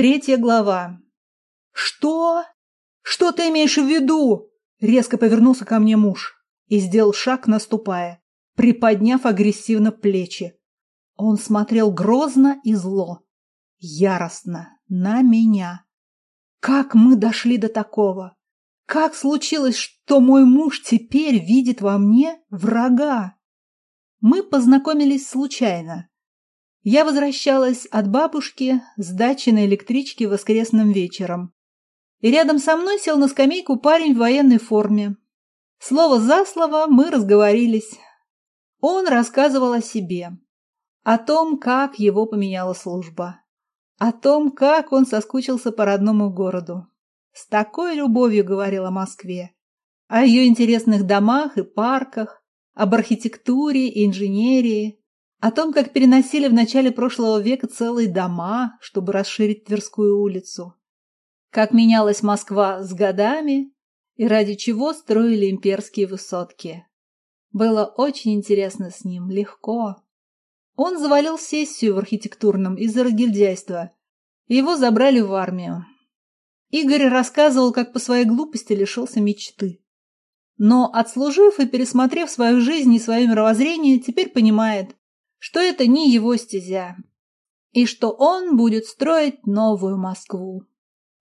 Третья глава. «Что? Что ты имеешь в виду?» Резко повернулся ко мне муж и сделал шаг, наступая, приподняв агрессивно плечи. Он смотрел грозно и зло, яростно, на меня. Как мы дошли до такого? Как случилось, что мой муж теперь видит во мне врага? Мы познакомились случайно. Я возвращалась от бабушки с дачи на электричке воскресным вечером. И рядом со мной сел на скамейку парень в военной форме. Слово за слово мы разговорились. Он рассказывал о себе, о том, как его поменяла служба, о том, как он соскучился по родному городу. С такой любовью говорил о Москве, о ее интересных домах и парках, об архитектуре и инженерии, о том, как переносили в начале прошлого века целые дома, чтобы расширить Тверскую улицу. Как менялась Москва с годами и ради чего строили имперские высотки. Было очень интересно с ним, легко. Он завалил сессию в архитектурном из-за разгильдяйства. Его забрали в армию. Игорь рассказывал, как по своей глупости лишился мечты. Но, отслужив и пересмотрев свою жизнь и свое мировоззрение, теперь понимает, что это не его стезя, и что он будет строить новую Москву.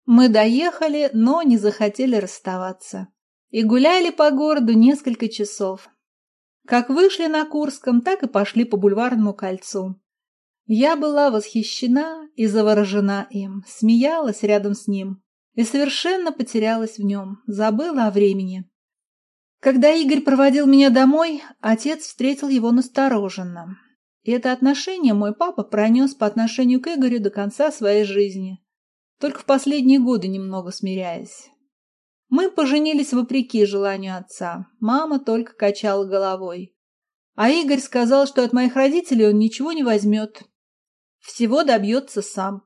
Мы доехали, но не захотели расставаться. И гуляли по городу несколько часов. Как вышли на Курском, так и пошли по бульварному кольцу. Я была восхищена и заворожена им, смеялась рядом с ним и совершенно потерялась в нем, забыла о времени. Когда Игорь проводил меня домой, отец встретил его настороженно. И это отношение мой папа пронес по отношению к Игорю до конца своей жизни, только в последние годы немного смиряясь. Мы поженились вопреки желанию отца, мама только качала головой. А Игорь сказал, что от моих родителей он ничего не возьмет, всего добьется сам,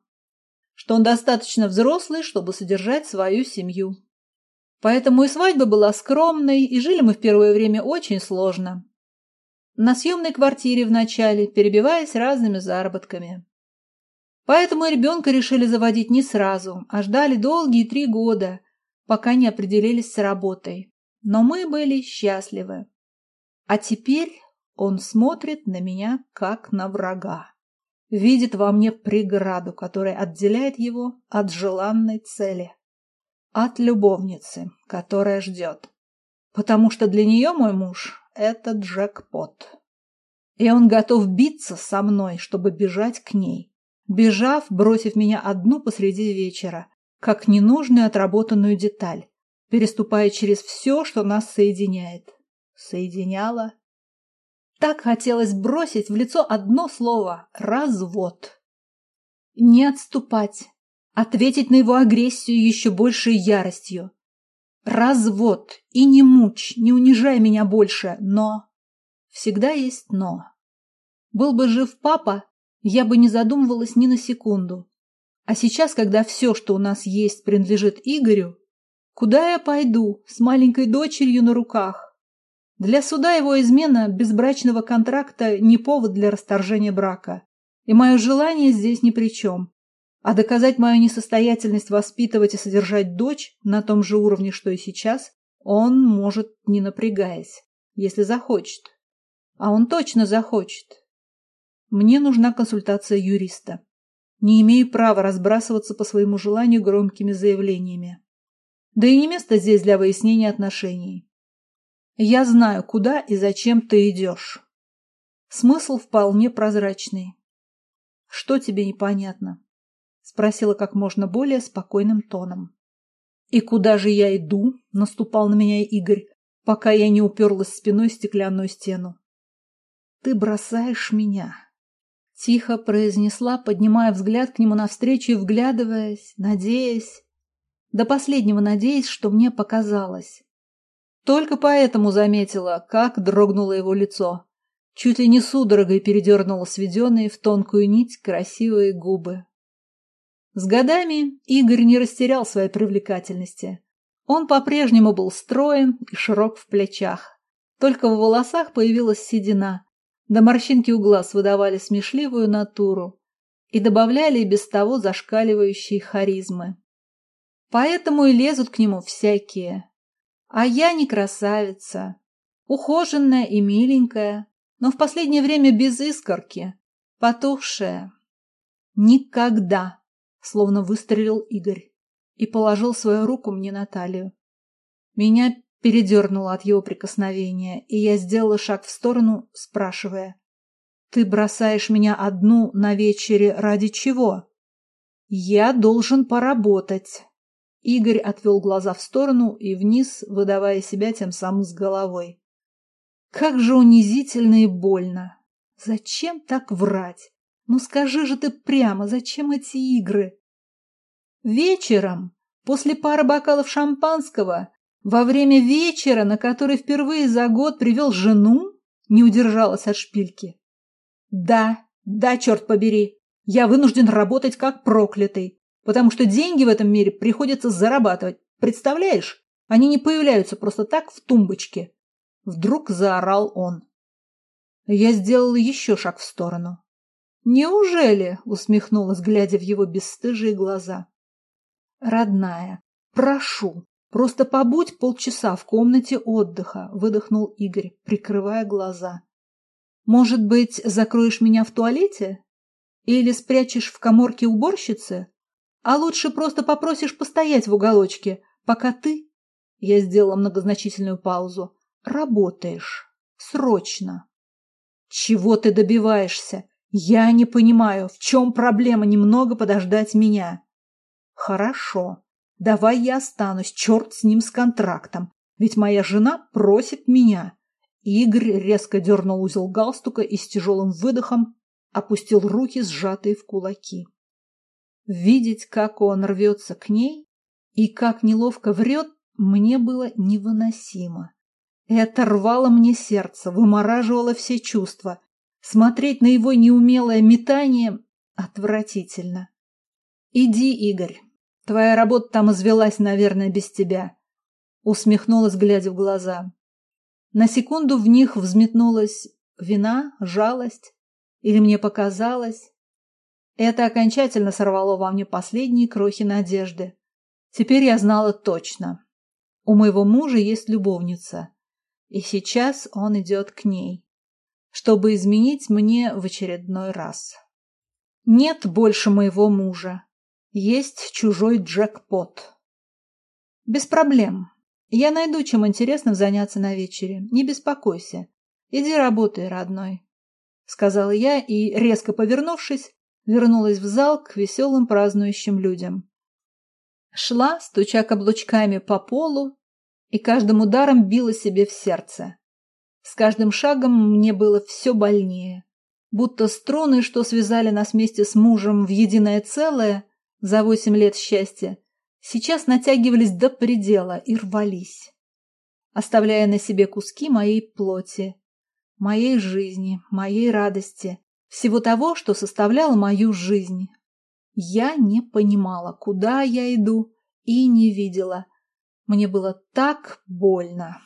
что он достаточно взрослый, чтобы содержать свою семью. Поэтому и свадьба была скромной, и жили мы в первое время очень сложно на съемной квартире вначале, перебиваясь разными заработками. Поэтому ребенка решили заводить не сразу, а ждали долгие три года, пока не определились с работой. Но мы были счастливы. А теперь он смотрит на меня, как на врага. Видит во мне преграду, которая отделяет его от желанной цели. От любовницы, которая ждет. Потому что для нее мой муж это джекпот. И он готов биться со мной, чтобы бежать к ней. Бежав, бросив меня одну посреди вечера, как ненужную отработанную деталь, переступая через все, что нас соединяет. Соединяло. Так хотелось бросить в лицо одно слово – развод. Не отступать, ответить на его агрессию еще большей яростью, Развод. И не мучь, не унижай меня больше, но... Всегда есть но. Был бы жив папа, я бы не задумывалась ни на секунду. А сейчас, когда все, что у нас есть, принадлежит Игорю, куда я пойду с маленькой дочерью на руках? Для суда его измена безбрачного контракта не повод для расторжения брака. И мое желание здесь ни при чем. А доказать мою несостоятельность воспитывать и содержать дочь на том же уровне, что и сейчас, он может, не напрягаясь, если захочет. А он точно захочет. Мне нужна консультация юриста. Не имею права разбрасываться по своему желанию громкими заявлениями. Да и не место здесь для выяснения отношений. Я знаю, куда и зачем ты идешь. Смысл вполне прозрачный. Что тебе непонятно? Спросила как можно более спокойным тоном. «И куда же я иду?» – наступал на меня Игорь, пока я не уперлась спиной в стеклянную стену. «Ты бросаешь меня!» Тихо произнесла, поднимая взгляд к нему навстречу и вглядываясь, надеясь, до последнего надеясь, что мне показалось. Только поэтому заметила, как дрогнуло его лицо. Чуть ли не судорогой передернула сведенные в тонкую нить красивые губы. С годами Игорь не растерял своей привлекательности. Он по-прежнему был строен и широк в плечах. Только в волосах появилась седина, да морщинки у глаз выдавали смешливую натуру. и добавляли без того зашкаливающие харизмы. Поэтому и лезут к нему всякие. А я не красавица, ухоженная и миленькая, но в последнее время без искорки, потухшая. Никогда, словно выстрелил Игорь и положил свою руку мне на талию. Меня передернуло от его прикосновения, и я сделала шаг в сторону, спрашивая. «Ты бросаешь меня одну на вечере ради чего?» «Я должен поработать». Игорь отвел глаза в сторону и вниз, выдавая себя тем самым с головой. «Как же унизительно и больно! Зачем так врать? Ну скажи же ты прямо, зачем эти игры?» Вечером, после пары бокалов шампанского, во время вечера, на который впервые за год привел жену, не удержалась от шпильки. Да, да, черт побери, я вынужден работать как проклятый, потому что деньги в этом мире приходится зарабатывать. Представляешь? Они не появляются просто так в тумбочке. Вдруг заорал он. Я сделала еще шаг в сторону. «Неужели?» — усмехнулась, глядя в его бесстыжие глаза. «Родная, прошу, Просто побудь полчаса в комнате отдыха, выдохнул Игорь, прикрывая глаза. Может быть, закроешь меня в туалете? Или спрячешь в коморке уборщицы? А лучше просто попросишь постоять в уголочке, пока ты, я сделала многозначительную паузу, работаешь. Срочно. Чего ты добиваешься? Я не понимаю, в чем проблема немного подождать меня. Хорошо. Давай я останусь, черт с ним с контрактом, ведь моя жена просит меня. Игорь резко дернул узел галстука и с тяжелым выдохом опустил руки, сжатые в кулаки. Видеть, как он рвется к ней и как неловко врет, мне было невыносимо. Это рвало мне сердце, вымораживало все чувства. Смотреть на его неумелое метание отвратительно. «Иди, Игорь, Твоя работа там извелась, наверное, без тебя. Усмехнулась, глядя в глаза. На секунду в них взметнулась вина, жалость. Или мне показалось. Это окончательно сорвало во мне последние крохи надежды. Теперь я знала точно. У моего мужа есть любовница. И сейчас он идет к ней, чтобы изменить мне в очередной раз. Нет больше моего мужа. Есть чужой джекпот. Без проблем. Я найду, чем интересным заняться на вечере. Не беспокойся. Иди работай, родной. Сказала я и, резко повернувшись, вернулась в зал к веселым празднующим людям. Шла, стуча каблучками по полу, и каждым ударом била себе в сердце. С каждым шагом мне было все больнее. Будто струны, что связали нас вместе с мужем в единое целое, за восемь лет счастья, сейчас натягивались до предела и рвались, оставляя на себе куски моей плоти, моей жизни, моей радости, всего того, что составляло мою жизнь. Я не понимала, куда я иду, и не видела. Мне было так больно.